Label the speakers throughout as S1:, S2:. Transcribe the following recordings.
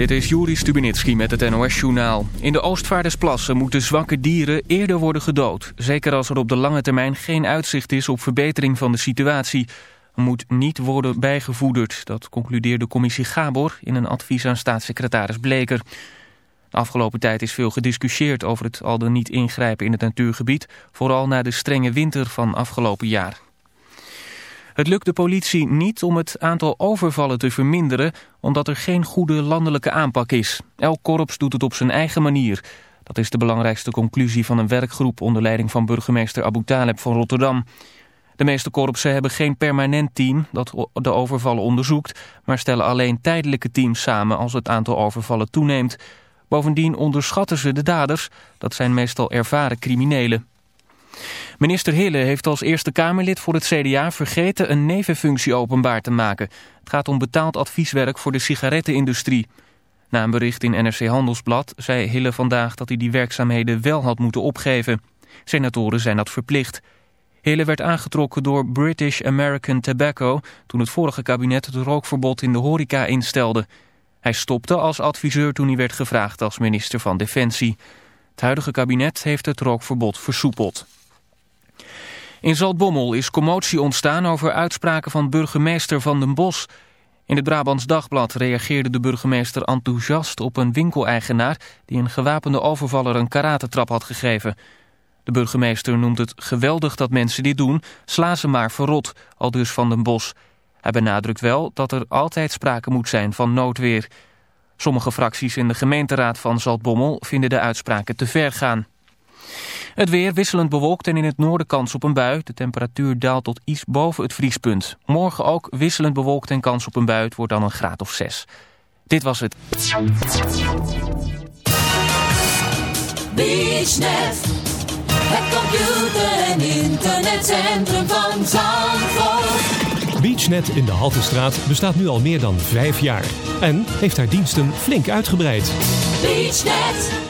S1: Dit is Juri Stubenitski met het NOS-journaal. In de Oostvaardersplassen moeten zwakke dieren eerder worden gedood. Zeker als er op de lange termijn geen uitzicht is op verbetering van de situatie. Moet niet worden bijgevoederd. Dat concludeerde commissie Gabor in een advies aan staatssecretaris Bleker. De afgelopen tijd is veel gediscussieerd over het al dan niet ingrijpen in het natuurgebied. Vooral na de strenge winter van afgelopen jaar. Het lukt de politie niet om het aantal overvallen te verminderen... omdat er geen goede landelijke aanpak is. Elk korps doet het op zijn eigen manier. Dat is de belangrijkste conclusie van een werkgroep... onder leiding van burgemeester Abu Taleb van Rotterdam. De meeste korpsen hebben geen permanent team dat de overvallen onderzoekt... maar stellen alleen tijdelijke teams samen als het aantal overvallen toeneemt. Bovendien onderschatten ze de daders. Dat zijn meestal ervaren criminelen. Minister Hille heeft als Eerste Kamerlid voor het CDA vergeten een nevenfunctie openbaar te maken. Het gaat om betaald advieswerk voor de sigarettenindustrie. Na een bericht in NRC Handelsblad zei Hille vandaag dat hij die werkzaamheden wel had moeten opgeven. Senatoren zijn dat verplicht. Hille werd aangetrokken door British American Tobacco toen het vorige kabinet het rookverbod in de horeca instelde. Hij stopte als adviseur toen hij werd gevraagd als minister van Defensie. Het huidige kabinet heeft het rookverbod versoepeld. In Zaltbommel is commotie ontstaan over uitspraken van burgemeester Van den Bos. In het Brabants Dagblad reageerde de burgemeester enthousiast op een winkeleigenaar... die een gewapende overvaller een karatentrap had gegeven. De burgemeester noemt het geweldig dat mensen dit doen, sla ze maar verrot, al dus Van den Bos. Hij benadrukt wel dat er altijd sprake moet zijn van noodweer. Sommige fracties in de gemeenteraad van Zaltbommel vinden de uitspraken te ver gaan. Het weer wisselend bewolkt en in het noorden kans op een bui. De temperatuur daalt tot iets boven het vriespunt. Morgen ook wisselend bewolkt en kans op een bui. Het wordt dan een graad of zes. Dit was het.
S2: BeachNet, het computer- en internetcentrum van Zandvoort.
S3: BeachNet in de Haltestraat bestaat nu al meer dan vijf jaar. En heeft haar diensten flink uitgebreid.
S2: BeachNet.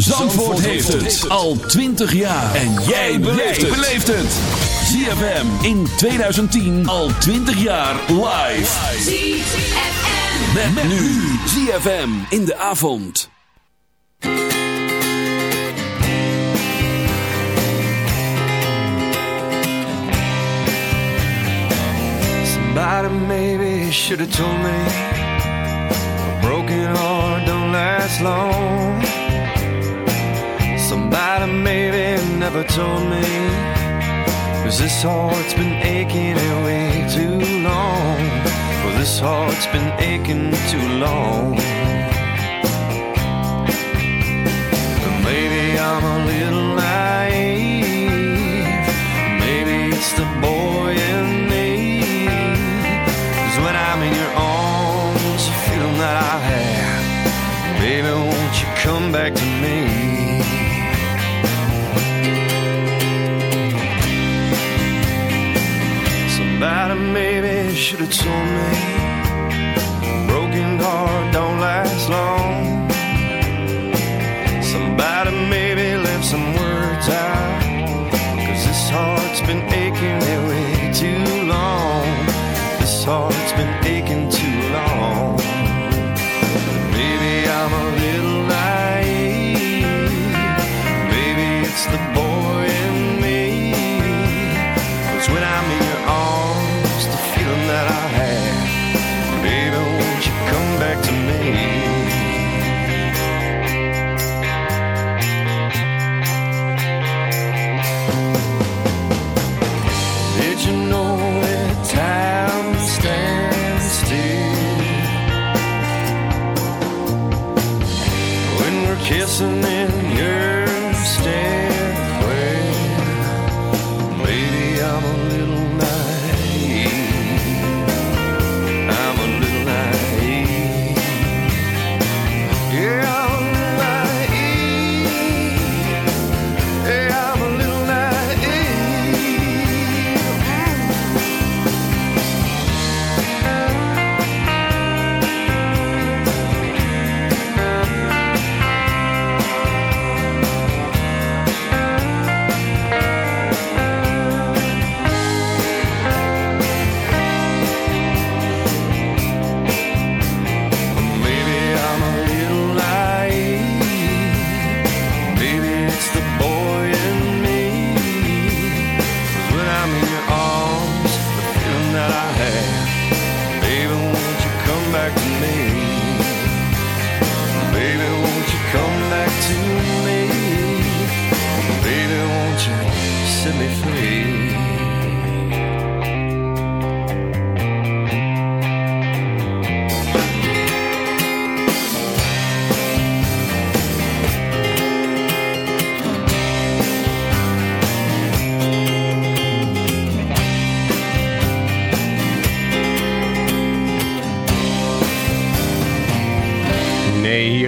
S4: Zandvoort heeft het al 20 jaar. En jij beleeft het. ZFM in 2010 al 20 jaar live.
S2: ZFM.
S4: Met, met nu ZFM in de avond.
S5: Somebody maybe should have told me a broken heart don't last long. might have maybe never told me. Cause this heart's been aching way too long. Well, this heart's been aching too long. Maybe I'm a little naive. Maybe it's the boy in me. Cause when I'm in your arms, the feeling that I have. Baby, won't you come back to me? Somebody maybe should have told me broken heart don't last long. Somebody maybe left some words out. Cause this heart's been aching here way too long. This heart's been aching too long. Maybe I'm a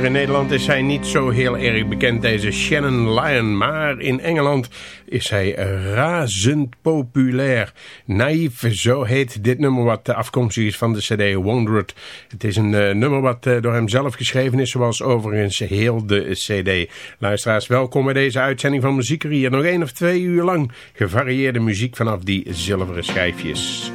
S5: in
S6: Nederland is zij niet zo heel erg bekend, deze Shannon Lyon. Maar in Engeland is zij razend populair. Naïef, zo heet dit nummer wat afkomstig is van de cd Wondered. Het is een eh, nummer wat eh, door hem zelf geschreven is, zoals overigens heel de cd. Luisteraars, welkom bij deze uitzending van Muzieker hier. Nog één of twee uur lang gevarieerde muziek vanaf die zilveren schijfjes.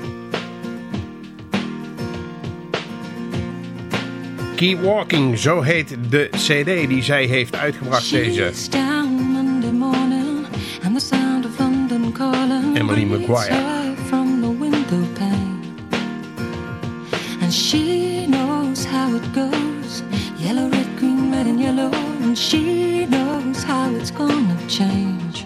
S6: Keep Walking, zo heet de cd die zij heeft uitgebracht deze. Emily Maguire.
S7: And she knows how it goes. Yellow, red, green, red and yellow. And she knows how it's gonna change.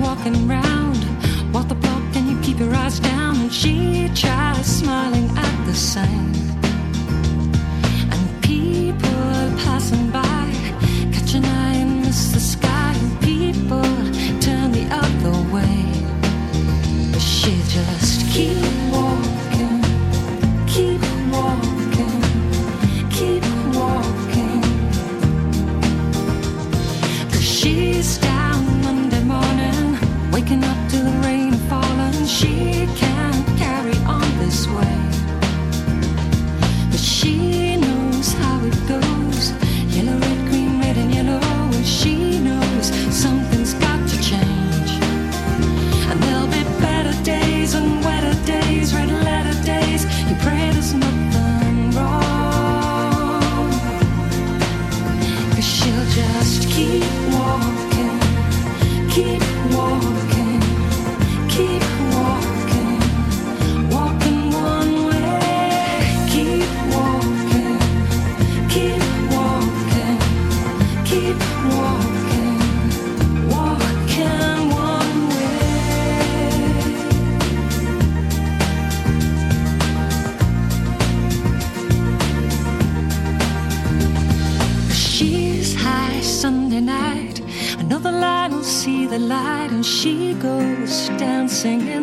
S7: Walking round, your eyes down. And she tries smiling at the same. And people passing by
S8: singing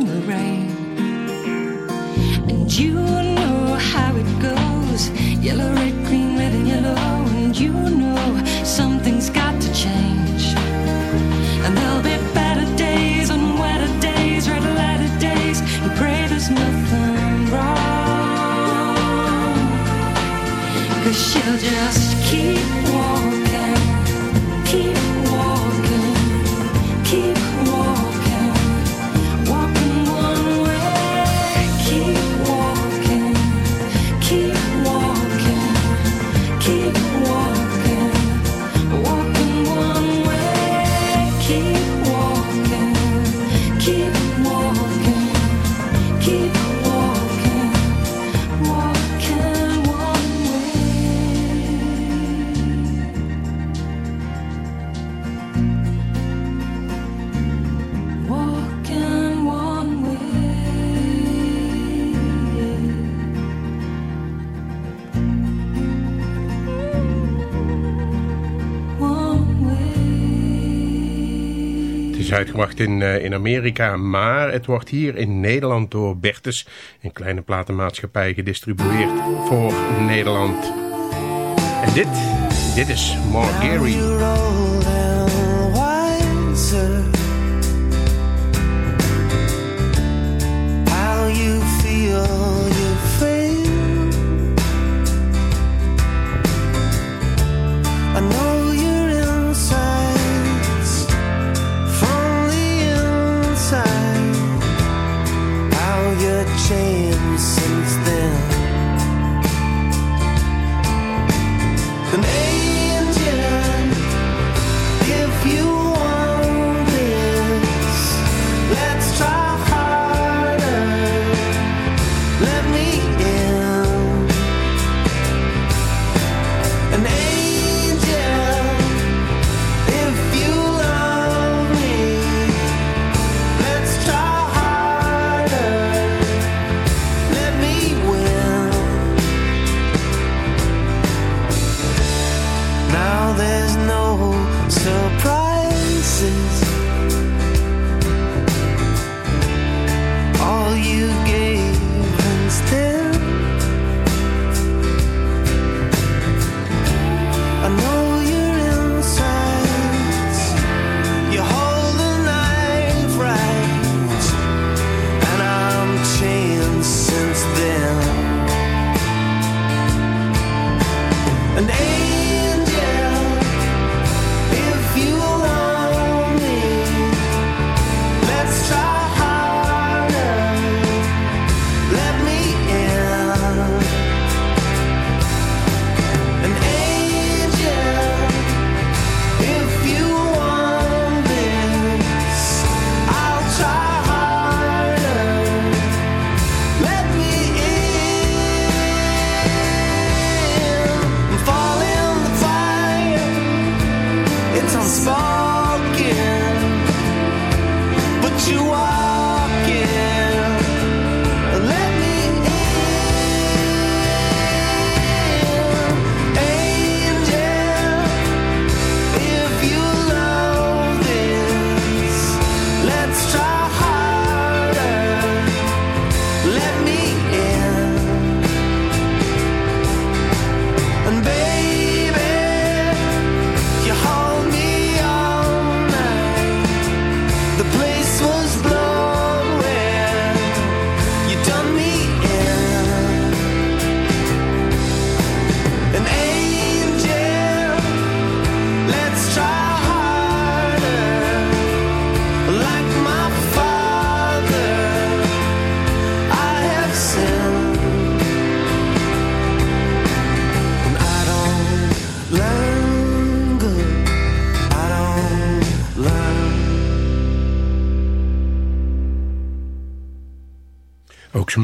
S8: is uitgebracht in, eh, in Amerika, maar het wordt hier in Nederland door Bertes, een kleine platenmaatschappij, gedistribueerd voor Nederland. En dit, dit is Mark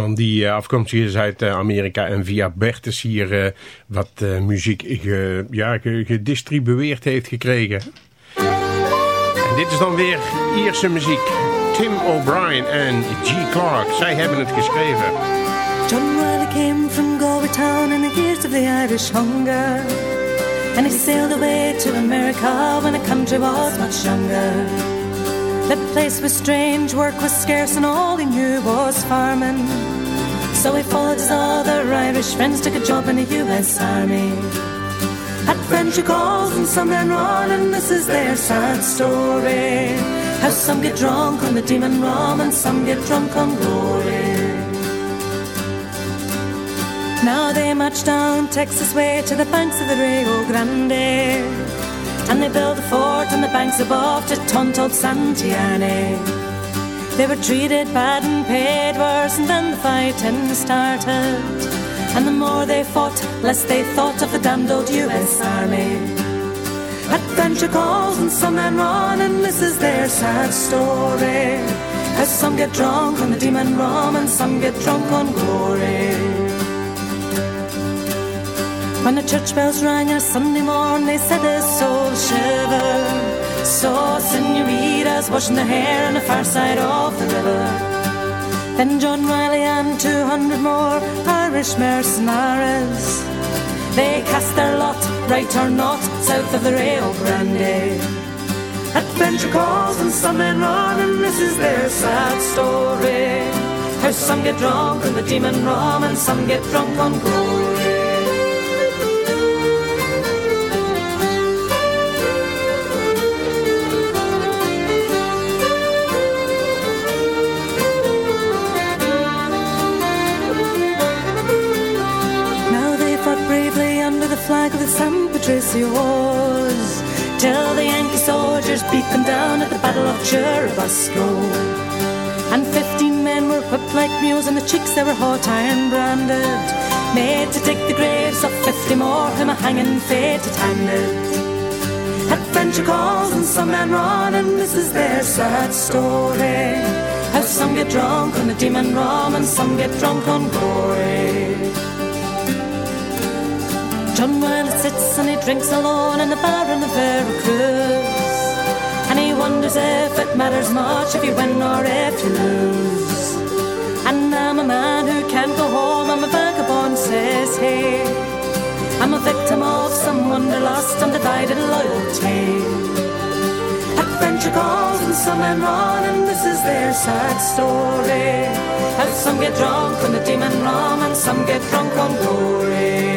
S8: Schuurman die eh, afkomstig is uit eh, Amerika en via Bertus hier eh, wat muziek ge, ja, gedistribueerd heeft gekregen. En dit is dan weer Ierse muziek. Tim O'Brien en G. Clark, zij hebben het geschreven.
S9: John Wilder came from Town in the years of the Irish hunger And he sailed away to America when the country was much younger That place was strange, work was scarce, and all he knew was farming. So he followed his other Irish friends, took a job in the US Army. Had friends who calls and some men run, and this is their sad story. How some get drunk on the demon rum, and some get drunk on glory. Now they march down Texas way to the banks of the Rio Grande. And they build a fort on the banks above to taunt old Santiane. They were treated bad and paid worse, and then the fighting started. And the more they fought, less they thought of the damned old US Army. Adventure calls and some men run, and this is their sad story. As some get drunk on the demon rum, and some get drunk on glory. When the church bells rang on a Sunday morn, they said their souls shiver. Saw senoritas washing their hair on the far side of the river. Then John Riley and 200 more Irish mercenaries. They cast their lot, right or not, south of the Rio Grande. Adventure calls and some men run, and this is their sad story. How some get drunk on the demon rum, and some get drunk on glory. Flag the San Patricios Till the Yankee soldiers beat them down at the Battle of Churubusco. And fifteen men were whipped like mules and the chicks they were hot iron branded. Made to dig the graves of fifty more whom a hanging fate had handed Adventure calls and some men run and this is their sad story. How some get drunk on the demon rum and some get drunk on glory John Wilde sits and he drinks alone in the bar in the Veracruz. And he wonders if it matters much if you win or if you lose. And I'm a man who can't go home, I'm a vagabond, says he. I'm a victim of some wanderlust, undivided loyalty. Adventure calls and some men run and this is their sad story. How some get drunk on the demon rum and some get drunk on glory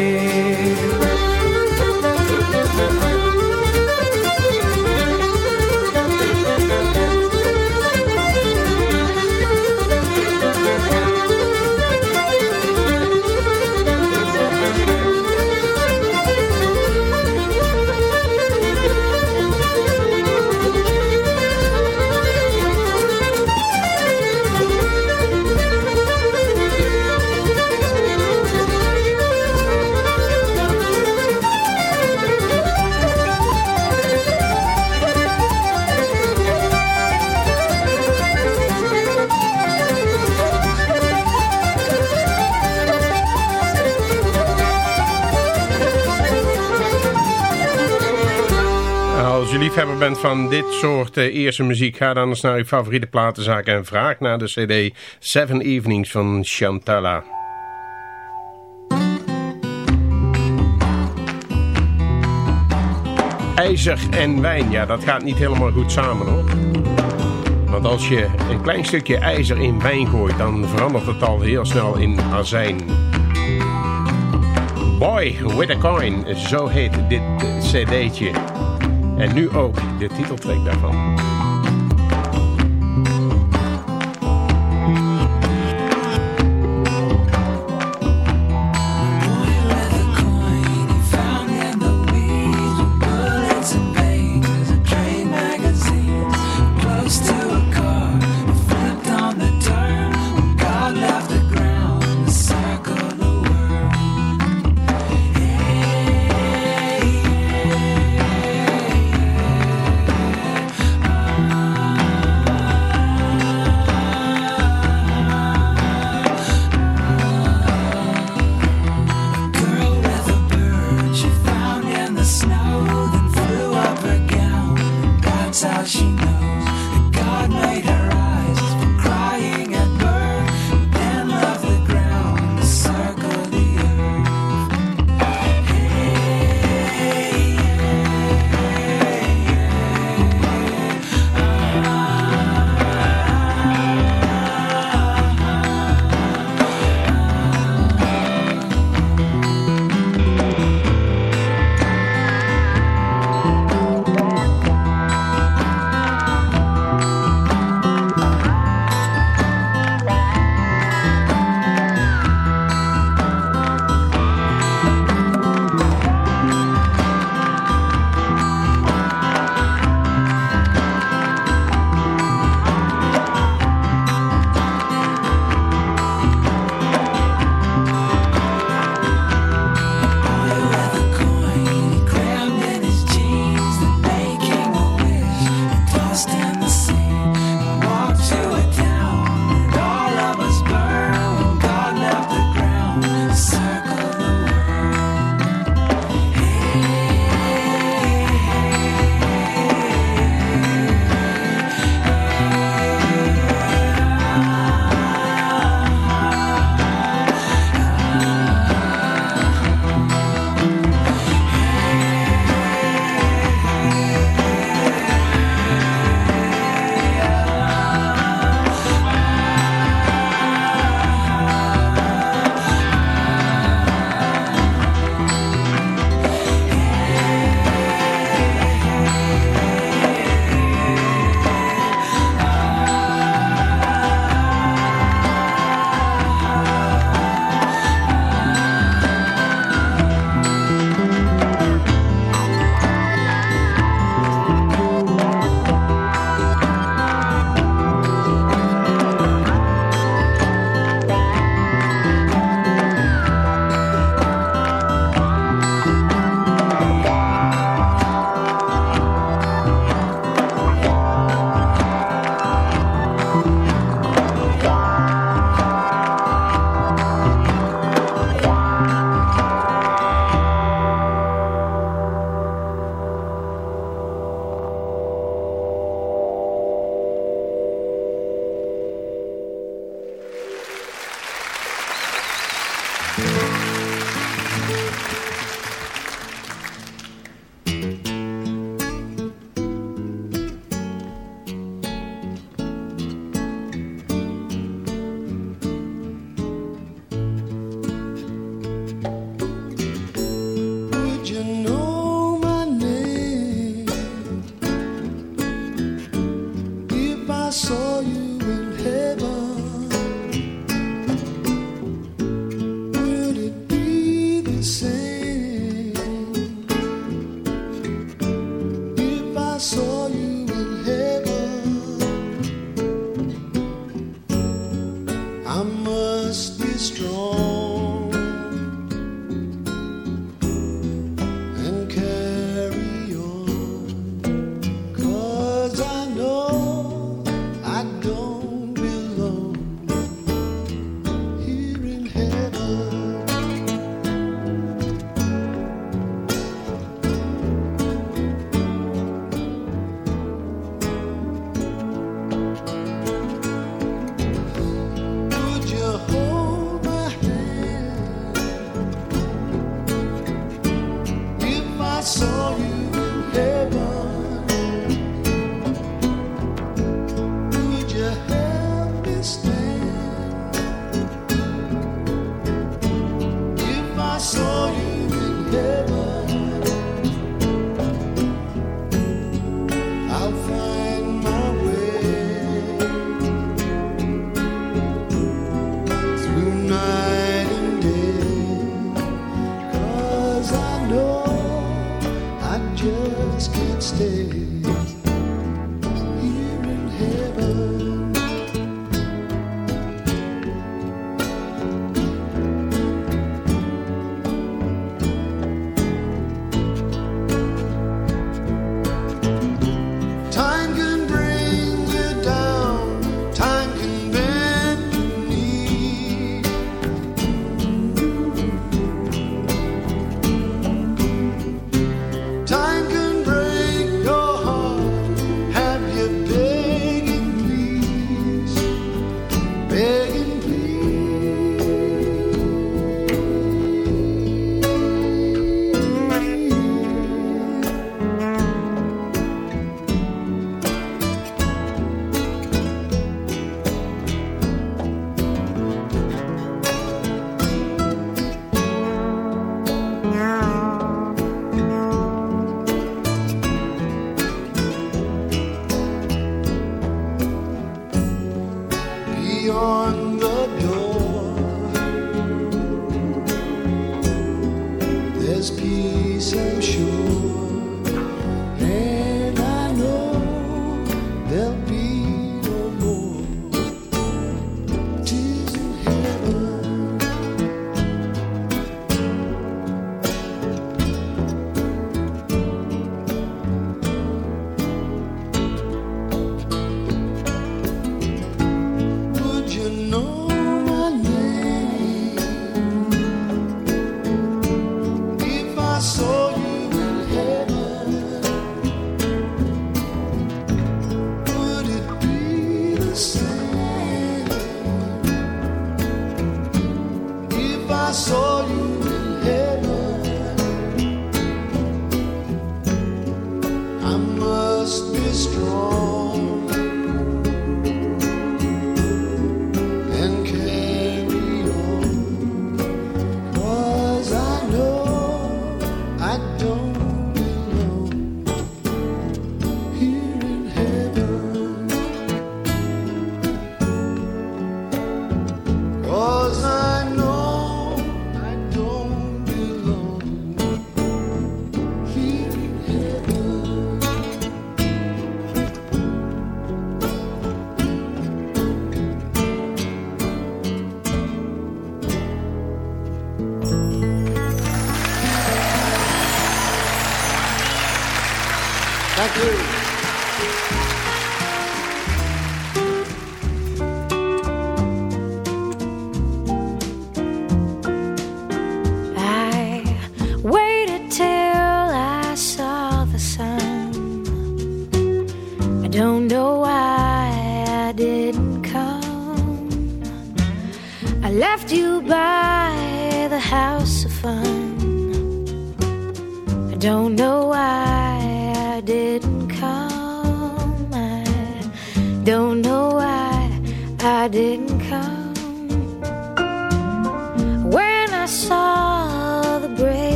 S6: liefhebber bent van dit soort uh, eerste muziek, ga dan eens naar je favoriete platenzaak en vraag naar de cd Seven Evenings van Chantala. IJzer en wijn, ja dat gaat niet helemaal goed samen hoor. Want als je een klein stukje ijzer in wijn gooit, dan verandert het al heel snel in azijn. Boy with a coin, zo heet dit cd'tje. En nu ook de titeltrack daarvan.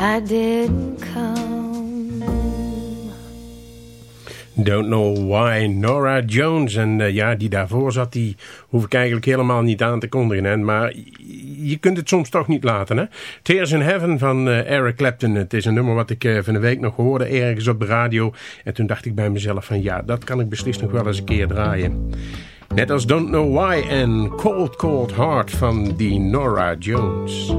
S7: I didn't come. Don't Know Why,
S6: Nora Jones. En eh, ja, die daarvoor zat, die hoef ik eigenlijk helemaal niet aan te kondigen. Hè? Maar je kunt het soms toch niet laten. Hè? Tears in Heaven van eh, Eric Clapton. Het is een nummer wat ik eh, van de week nog hoorde ergens op de radio. En toen dacht ik bij mezelf van ja, dat kan ik beslist nog wel eens een keer draaien. Net als Don't Know Why en Cold Cold Heart van die Nora Jones.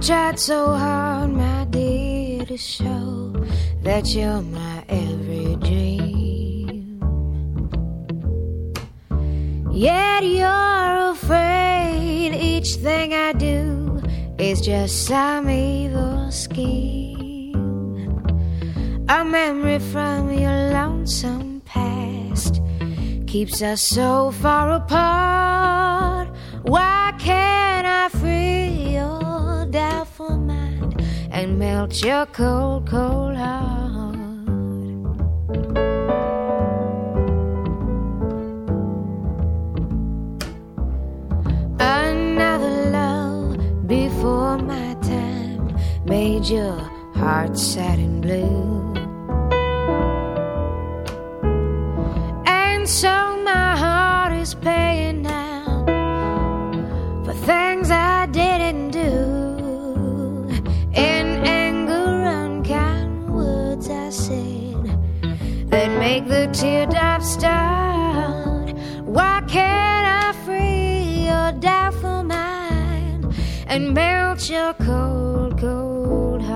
S10: Tried so hard, my dear, to show that you're my every dream. Yet you're afraid each thing I do is just some evil scheme. A memory from your lonesome past keeps us so far apart. Why can't I free your doubtful mind and melt your cold, cold heart? Another love before my time made your heart sad and blue. And so my heart is paying now for things I didn't make the teardrops start. Why can't I free your doubtful mind and melt your cold, cold heart?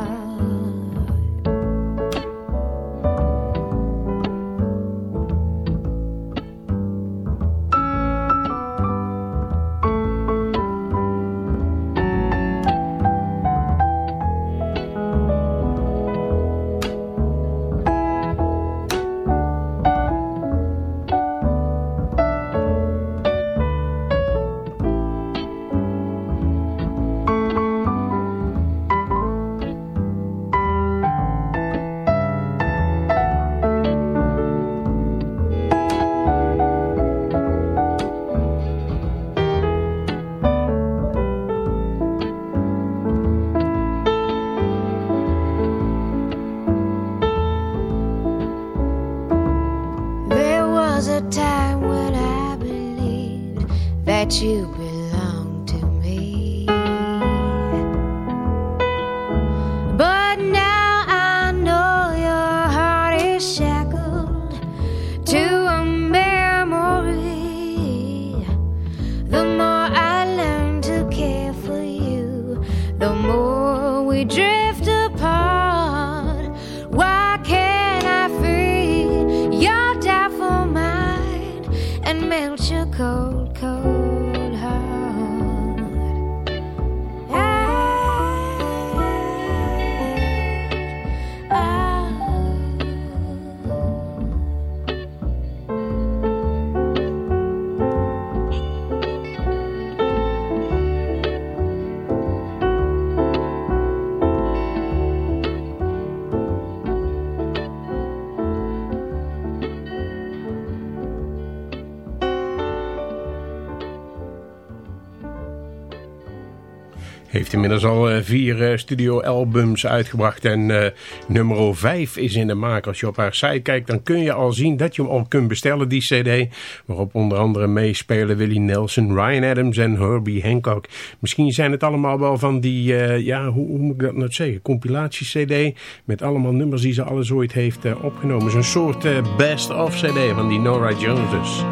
S6: Heeft inmiddels al eh, vier eh, studioalbums uitgebracht en eh, nummer 5 is in de maak. Als je op haar site kijkt, dan kun je al zien dat je hem al kunt bestellen, die cd. Waarop onder andere meespelen Willie Nelson, Ryan Adams en Herbie Hancock. Misschien zijn het allemaal wel van die, ja, hoe, hoe moet ik dat nou zeggen, compilatie-cd. Met allemaal nummers die ze alles ooit heeft opgenomen. Zo'n soort best-of cd van die Nora Joneses.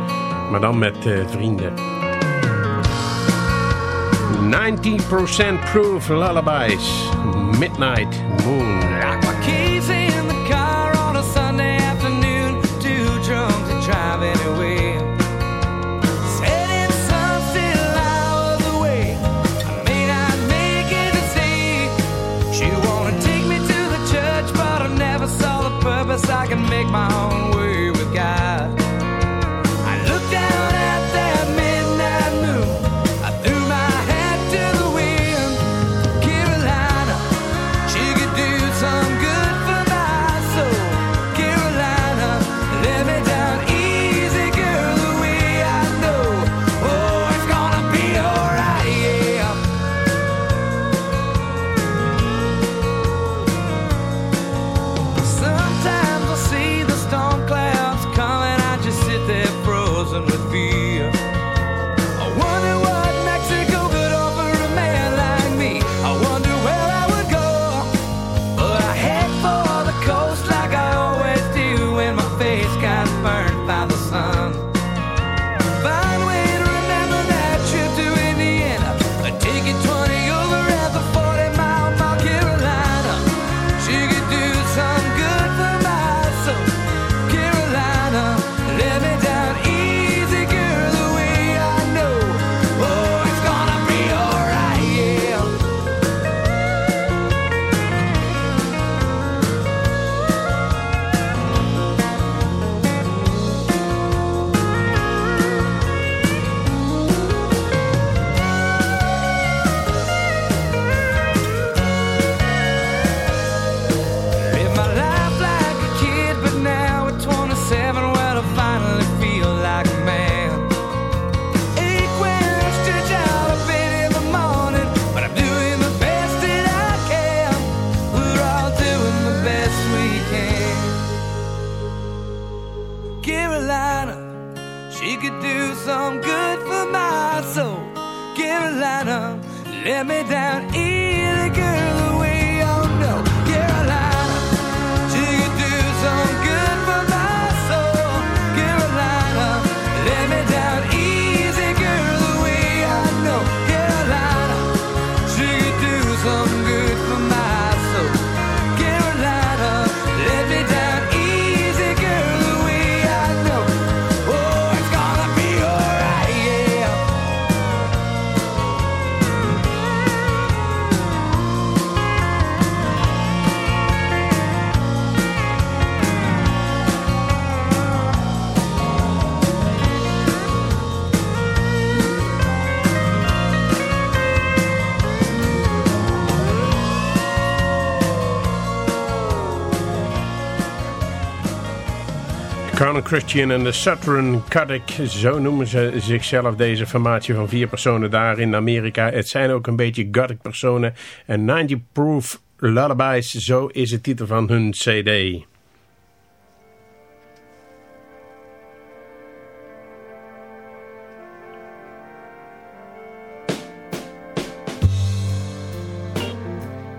S6: Maar dan met vrienden. 90% Proof Lullabies. Midnight Moon. Christian en de Southern Cadic, zo noemen ze zichzelf, deze formatie van vier personen daar in Amerika. Het zijn ook een beetje gothic personen en 90 Proof Lullabies, zo is de titel van hun cd.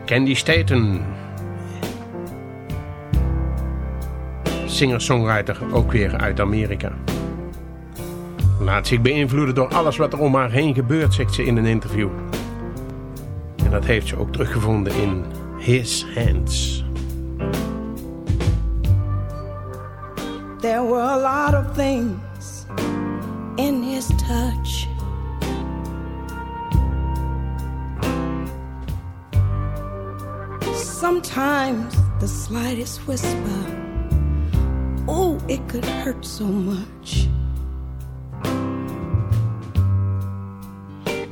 S6: Candy Staten. Singer-songwriter, ook weer uit Amerika. Laat zich beïnvloeden door alles wat er om haar heen gebeurt, zegt ze in een interview. En dat heeft ze ook teruggevonden in His Hands.
S11: There were a lot of things in his touch. Sometimes the slightest whisper, oh, it could hurt so much.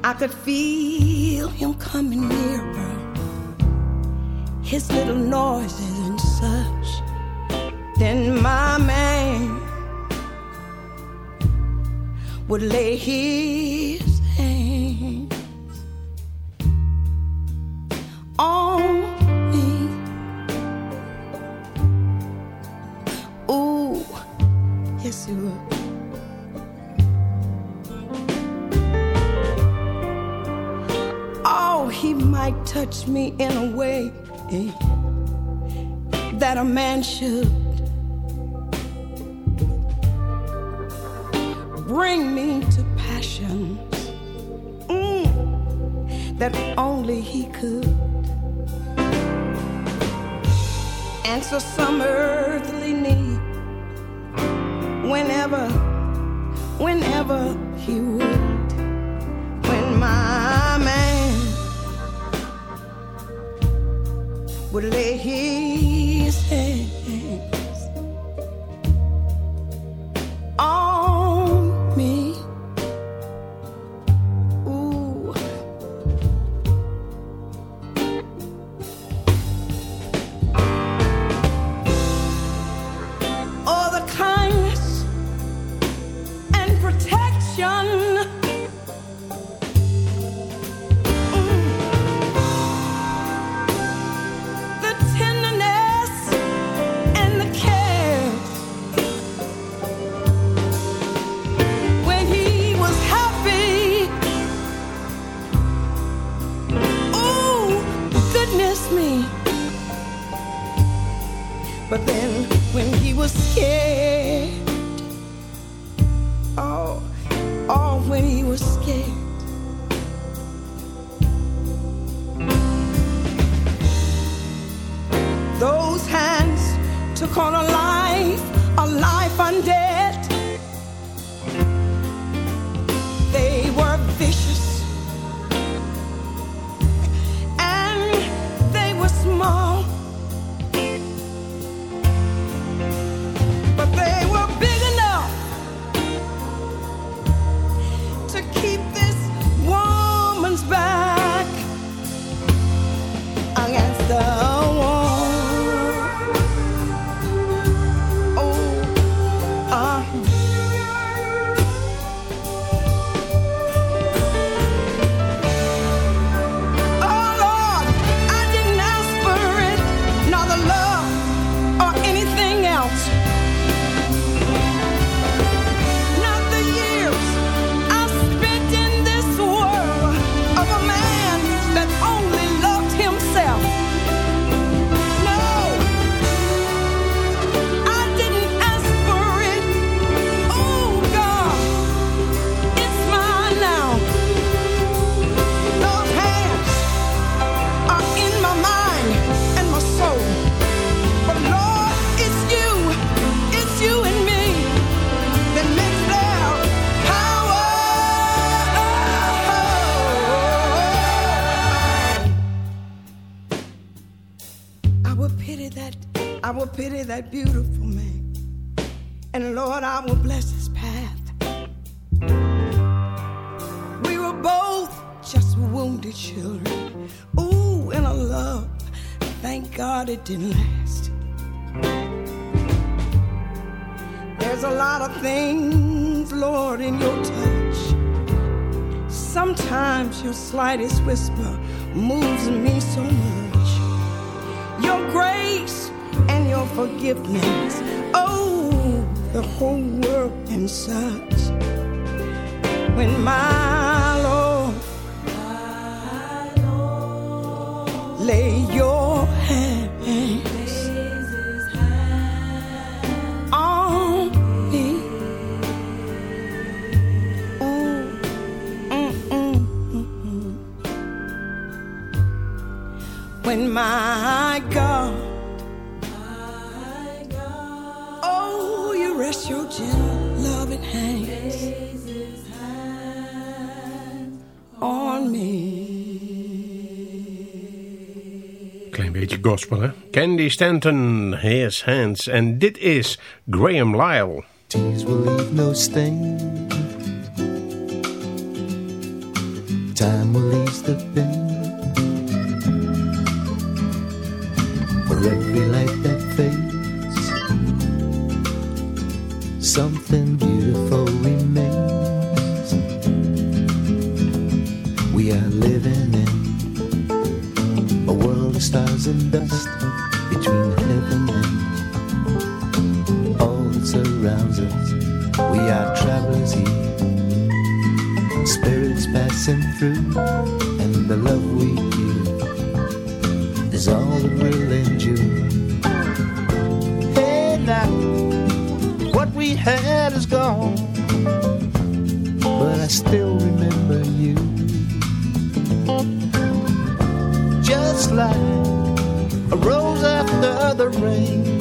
S11: I could feel him coming nearer, his little noises and such. Then my man would lay his hands on yes, he would. Oh, he might touch me in a way that a man should. Bring me to passions mm, that only he could. Answer some earthly need whenever, whenever he would. When my man would lay his hands It's whisper. You rest your gentle, loving hands on me.
S6: Klein beetje gospel, hè? Candy Stanton, His Hands. En dit is Graham Lyle.
S12: Tears will leave no stain. Time will ease the pain. For every light that fades, something beautiful remains. We are living in a world of stars and dust between heaven and all that surrounds us. We are travelers here, spirits passing through, and the love is gone, but I still remember you. Just like a rose after the rain.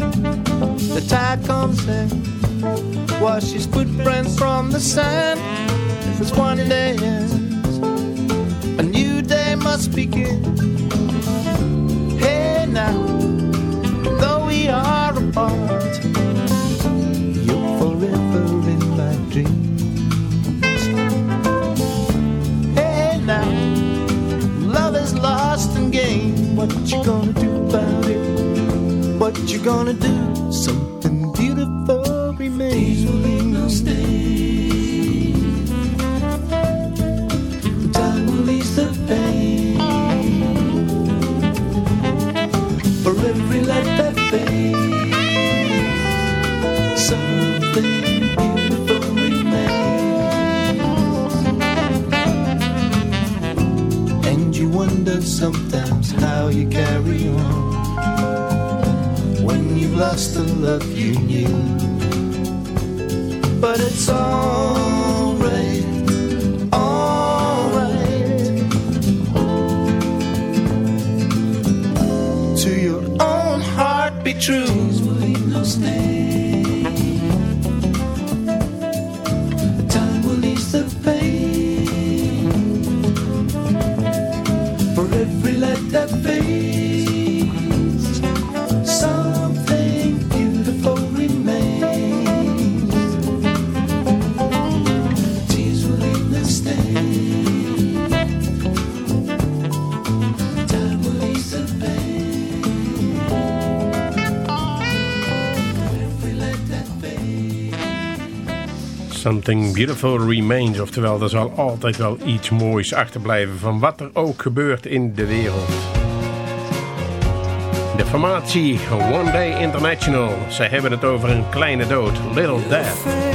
S12: The tide comes in, washes footprints from the sand. As one day ends, a new day must begin. What you gonna do? Something beautiful remains. Time will ease the pain. For every light that fades, something beautiful remains. And you wonder sometimes how you carry on lost the love you knew. But it's alright, alright. To your own heart be true. Something Beautiful Remains.
S6: Oftewel, er zal altijd wel iets moois achterblijven van wat er ook gebeurt in de wereld. De formatie One Day International. Zij hebben het over een kleine dood. Little Death.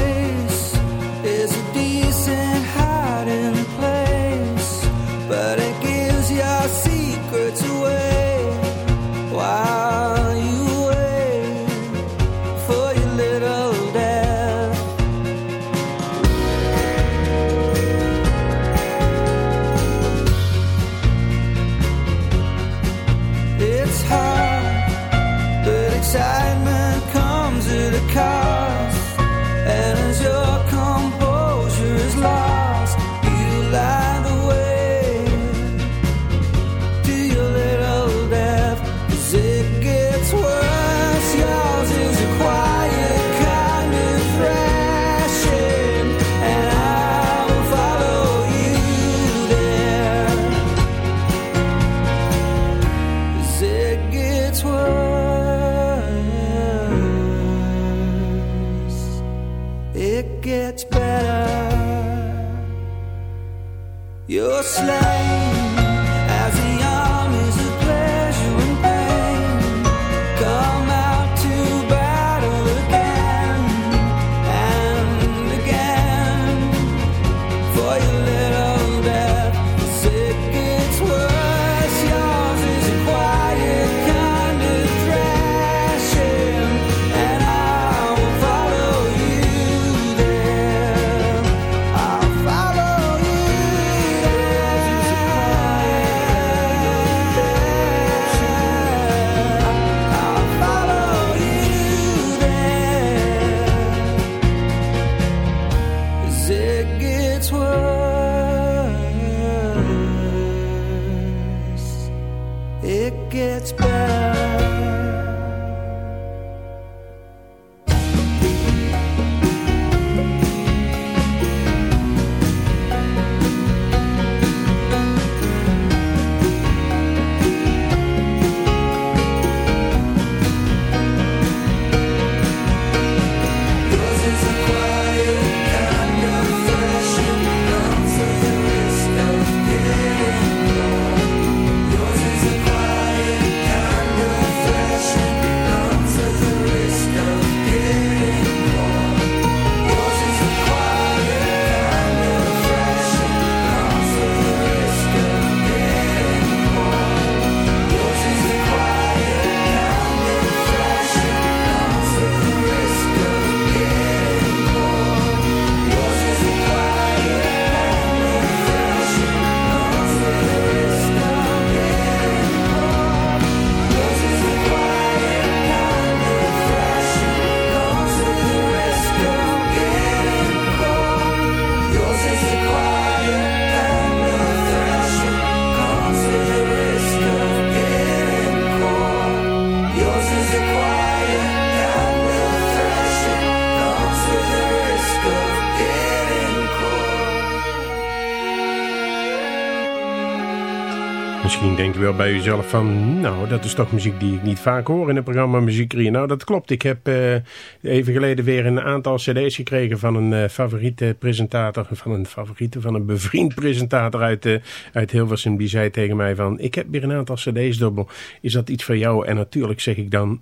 S6: bij jezelf van... nou, dat is toch muziek die ik niet vaak hoor in het programma Muziek Nou, dat klopt. Ik heb eh, even geleden weer een aantal cd's gekregen... van een uh, favoriete presentator, van een favoriete, van een bevriend presentator uit, eh, uit Hilversum. Die zei tegen mij van, ik heb weer een aantal cd's dubbel. Is dat iets voor jou? En natuurlijk zeg ik dan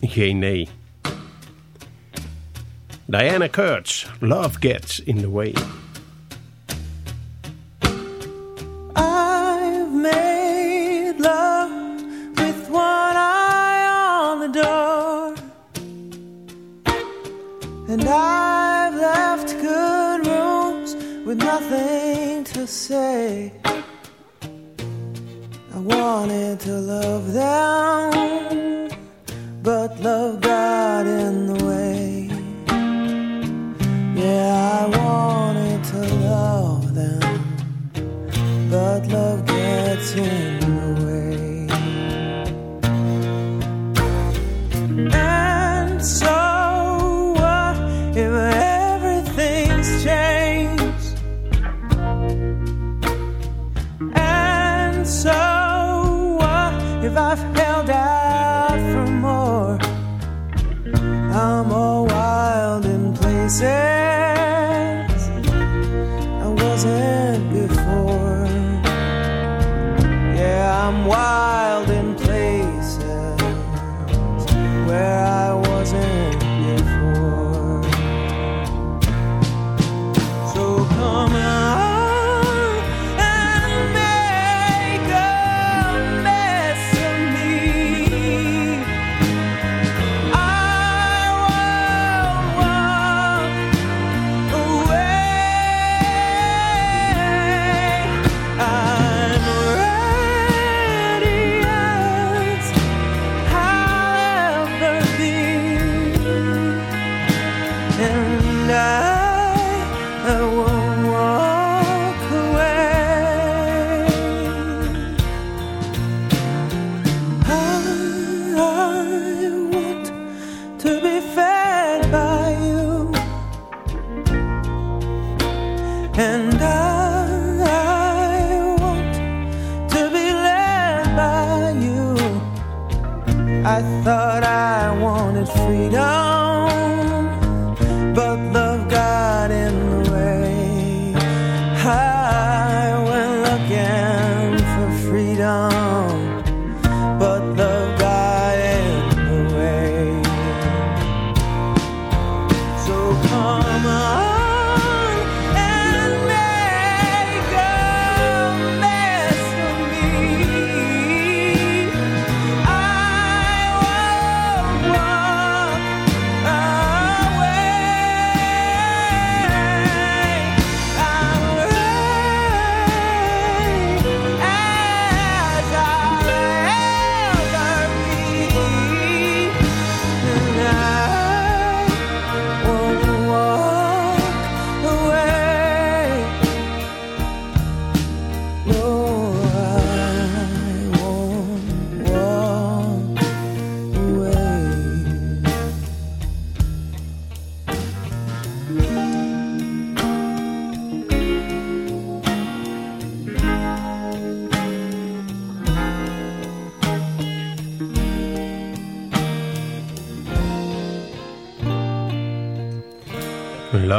S6: geen nee. Diana Kurtz, Love Gets in the Way.
S13: say I wanted to love them, but love God.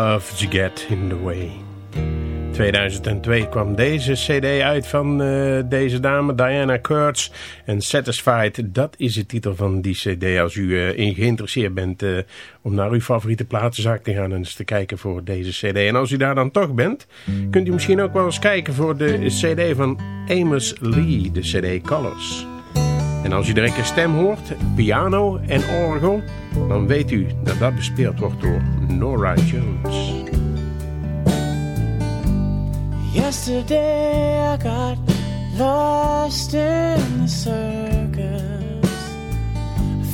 S13: Love to
S6: Get in the Way. 2002 kwam deze cd uit van eh, deze dame, Diana Kurtz. En Satisfied, dat is de titel van die cd. Als u eh, in geïnteresseerd bent eh, om naar uw favoriete platenzaak te gaan en eens te kijken voor deze cd. En als u daar dan toch bent, kunt u misschien ook wel eens kijken voor de cd van Amos Lee, de cd Colors. En als u direct een stem hoort, piano en orgel, dan weet u dat dat bespeeld wordt door Nora Jones.
S13: Yesterday I got lost in the circus,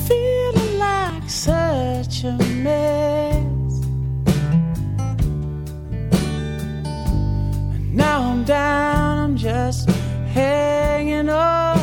S13: feeling like such a mess. And now I'm down, I'm just hanging on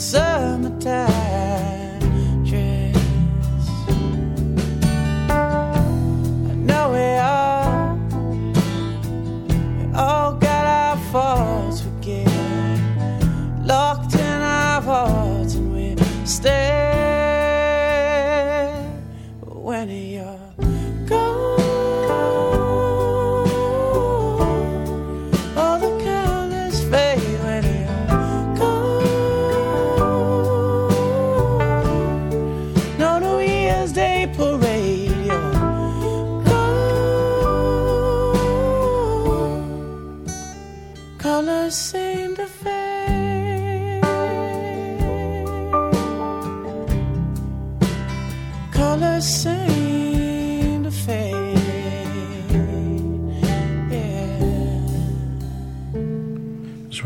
S13: So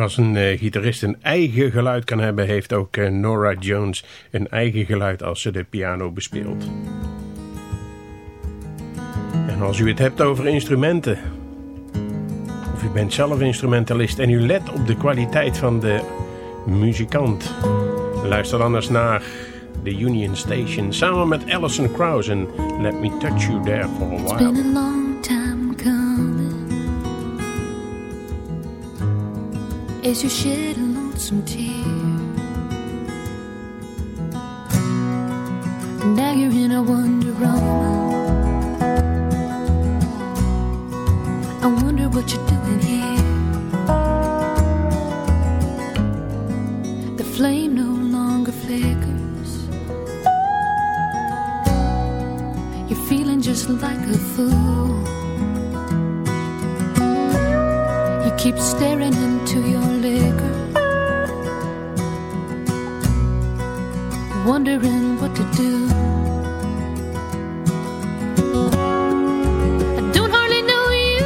S6: Zoals een eh, gitarist een eigen geluid kan hebben, heeft ook eh, Nora Jones een eigen geluid als ze de piano bespeelt. En als u het hebt over instrumenten, of u bent zelf instrumentalist en u let op de kwaliteit van de muzikant, luister dan eens naar de Union Station samen met Alison Krauss en Let Me Touch You There for a While.
S7: As you shed a lonesome tear. Now you're in a wonderland. I wonder what you're doing here. The flame no longer flickers. You're feeling just like a fool. You keep staring into your wondering what to do. I don't hardly know you,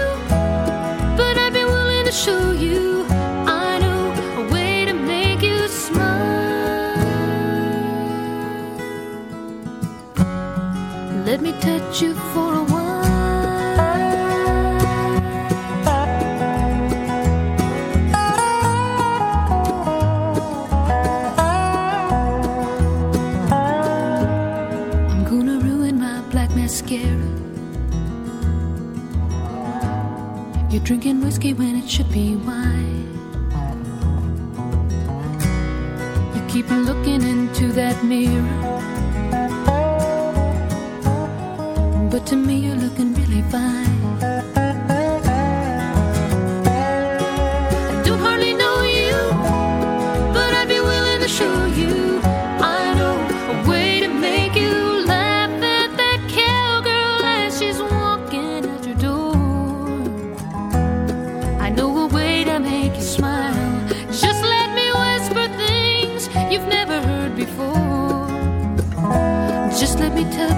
S7: but I'd willing to show you. I know a way to make you smile. Let me touch you for. Drinking whiskey when it should be wine. You keep looking into that mirror. But to me, you're looking really fine.